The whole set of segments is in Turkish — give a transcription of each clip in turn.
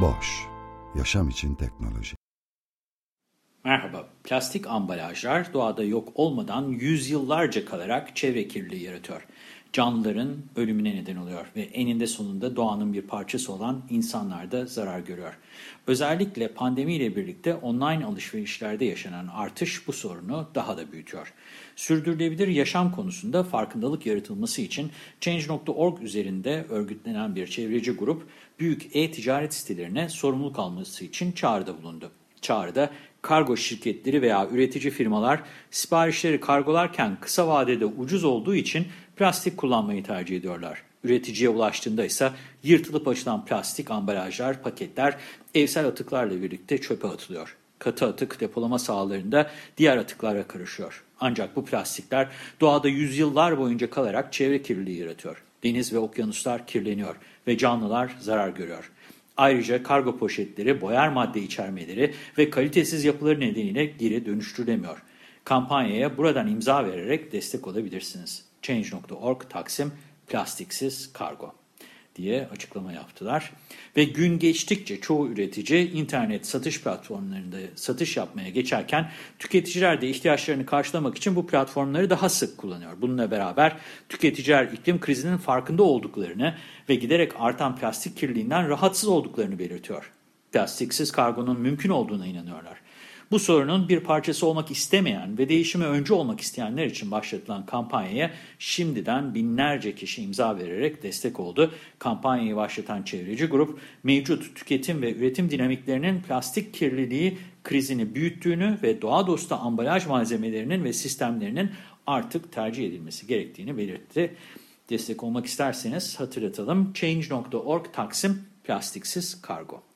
Boş, yaşam için teknoloji. Merhaba, plastik ambalajlar doğada yok olmadan yüzyıllarca kalarak çevre kirliliği yaratıyor. Canlıların ölümüne neden oluyor ve eninde sonunda doğanın bir parçası olan insanlar da zarar görüyor. Özellikle pandemiyle birlikte online alışverişlerde yaşanan artış bu sorunu daha da büyütüyor. Sürdürülebilir yaşam konusunda farkındalık yaratılması için Change.org üzerinde örgütlenen bir çevreci grup büyük e-ticaret sitelerine sorumluluk alması için çağrıda bulundu. Çağrıda kargo şirketleri veya üretici firmalar siparişleri kargolarken kısa vadede ucuz olduğu için plastik kullanmayı tercih ediyorlar. Üreticiye ulaştığında ise yırtılıp açılan plastik ambalajlar, paketler evsel atıklarla birlikte çöpe atılıyor. Katı atık depolama sahalarında diğer atıklara karışıyor. Ancak bu plastikler doğada yüzyıllar boyunca kalarak çevre kirliliği yaratıyor. Deniz ve okyanuslar kirleniyor ve canlılar zarar görüyor. Ayrıca kargo poşetleri, boyar madde içermeleri ve kalitesiz yapıları nedeniyle geri dönüştürülemiyor. Kampanyaya buradan imza vererek destek olabilirsiniz. Change.org Taksim Plastiksiz Kargo diye açıklama yaptılar. Ve gün geçtikçe çoğu üretici internet satış platformlarında satış yapmaya geçerken tüketiciler de ihtiyaçlarını karşılamak için bu platformları daha sık kullanıyor. Bununla beraber tüketiciler iklim krizinin farkında olduklarını ve giderek artan plastik kirliliğinden rahatsız olduklarını belirtiyor. Plastiksiz kargonun mümkün olduğuna inanıyorlar. Bu sorunun bir parçası olmak istemeyen ve değişime öncü olmak isteyenler için başlatılan kampanyaya şimdiden binlerce kişi imza vererek destek oldu. Kampanyayı başlatan çevreci grup mevcut tüketim ve üretim dinamiklerinin plastik kirliliği krizini büyüttüğünü ve doğa dostu ambalaj malzemelerinin ve sistemlerinin artık tercih edilmesi gerektiğini belirtti. Destek olmak isterseniz hatırlatalım. Change.org Taksim Plastiksiz Kargo.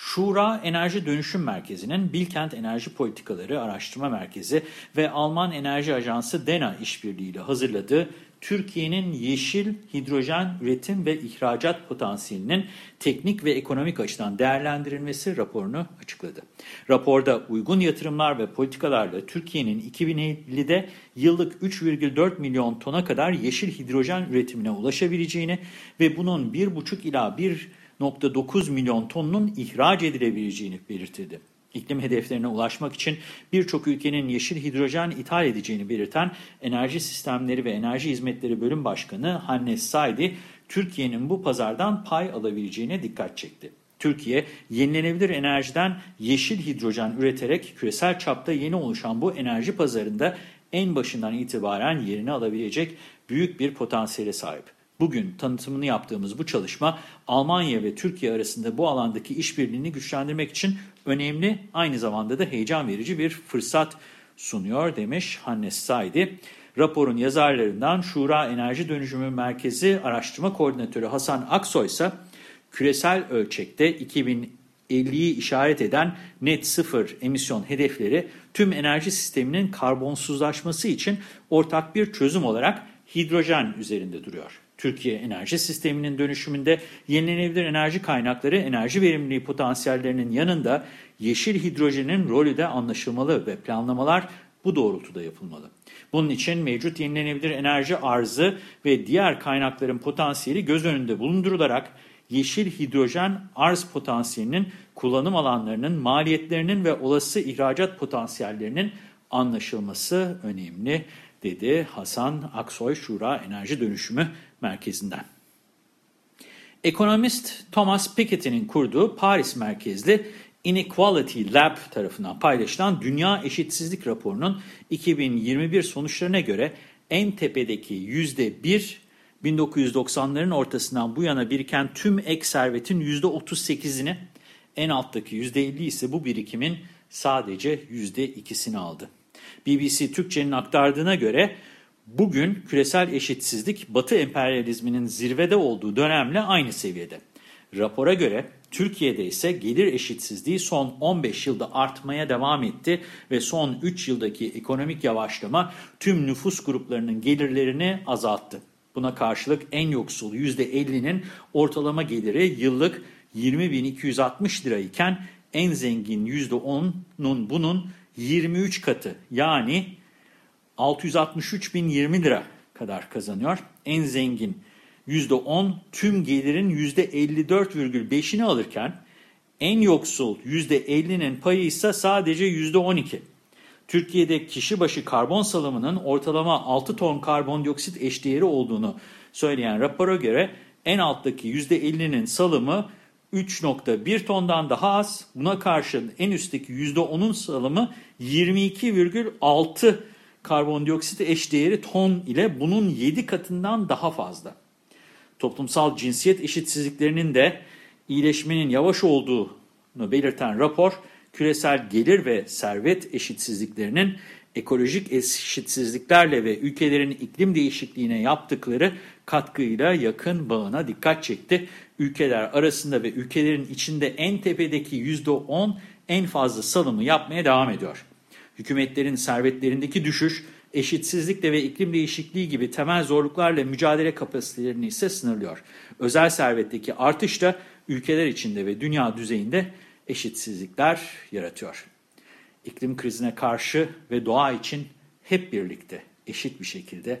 Şura Enerji Dönüşüm Merkezi'nin Bilkent Enerji Politikaları Araştırma Merkezi ve Alman Enerji Ajansı DENA işbirliğiyle hazırladığı Türkiye'nin yeşil hidrojen üretim ve ihracat potansiyelinin teknik ve ekonomik açıdan değerlendirilmesi raporunu açıkladı. Raporda uygun yatırımlar ve politikalarla Türkiye'nin 2050'de yıllık 3,4 milyon tona kadar yeşil hidrojen üretimine ulaşabileceğini ve bunun 1,5 ila 1 1,9 milyon tonunun ihraç edilebileceğini belirtildi. İklim hedeflerine ulaşmak için birçok ülkenin yeşil hidrojen ithal edeceğini belirten Enerji Sistemleri ve Enerji Hizmetleri Bölüm Başkanı Hannes Saidi, Türkiye'nin bu pazardan pay alabileceğine dikkat çekti. Türkiye, yenilenebilir enerjiden yeşil hidrojen üreterek küresel çapta yeni oluşan bu enerji pazarında en başından itibaren yerini alabilecek büyük bir potansiyele sahip. Bugün tanıtımını yaptığımız bu çalışma Almanya ve Türkiye arasında bu alandaki işbirliğini güçlendirmek için önemli, aynı zamanda da heyecan verici bir fırsat sunuyor demiş Hannes Saidi. Raporun yazarlarından Şura Enerji Dönüşümü Merkezi Araştırma Koordinatörü Hasan Aksoy ise küresel ölçekte 2050'yi işaret eden net sıfır emisyon hedefleri tüm enerji sisteminin karbonsuzlaşması için ortak bir çözüm olarak hidrojen üzerinde duruyor. Türkiye enerji sisteminin dönüşümünde yenilenebilir enerji kaynakları enerji verimliliği potansiyellerinin yanında yeşil hidrojenin rolü de anlaşılmalı ve planlamalar bu doğrultuda yapılmalı. Bunun için mevcut yenilenebilir enerji arzı ve diğer kaynakların potansiyeli göz önünde bulundurularak yeşil hidrojen arz potansiyelinin kullanım alanlarının maliyetlerinin ve olası ihracat potansiyellerinin anlaşılması önemli dedi Hasan Aksoy Şura Enerji Dönüşümü Merkezi'nden. Ekonomist Thomas Piketty'nin kurduğu Paris merkezli Inequality Lab tarafından paylaşılan Dünya Eşitsizlik Raporu'nun 2021 sonuçlarına göre en tepedeki %1, 1990'ların ortasından bu yana biriken tüm ek servetin %38'ini, en alttaki %50 ise bu birikimin sadece %2'sini aldı. BBC Türkçe'nin aktardığına göre Bugün küresel eşitsizlik Batı emperyalizminin zirvede olduğu dönemle aynı seviyede. Rapora göre Türkiye'de ise gelir eşitsizliği son 15 yılda artmaya devam etti ve son 3 yıldaki ekonomik yavaşlama tüm nüfus gruplarının gelirlerini azalttı. Buna karşılık en yoksul %50'nin ortalama geliri yıllık 20.260 lira iken en zengin %10'nun bunun 23 katı yani 663.020 lira kadar kazanıyor. En zengin %10 tüm gelirin %54,5'ini alırken en yoksul %50'nin payı ise sadece %12. Türkiye'de kişi başı karbon salımının ortalama 6 ton karbondioksit eşdeğeri olduğunu söyleyen rapora göre en alttaki %50'nin salımı 3.1 tondan daha az. Buna karşın en üstteki %10'un salımı 22,6 karbondioksit eşdeğeri ton ile bunun 7 katından daha fazla. Toplumsal cinsiyet eşitsizliklerinin de iyileşmenin yavaş olduğunu belirten rapor, küresel gelir ve servet eşitsizliklerinin ekolojik eşitsizliklerle ve ülkelerin iklim değişikliğine yaptıkları katkıyla yakın bağına dikkat çekti. Ülkeler arasında ve ülkelerin içinde en tepedeki %10 en fazla salımı yapmaya devam ediyor. Hükümetlerin servetlerindeki düşüş, eşitsizlikle ve iklim değişikliği gibi temel zorluklarla mücadele kapasitelerini ise sınırlıyor. Özel servetteki artış da ülkeler içinde ve dünya düzeyinde eşitsizlikler yaratıyor. İklim krizine karşı ve doğa için hep birlikte eşit bir şekilde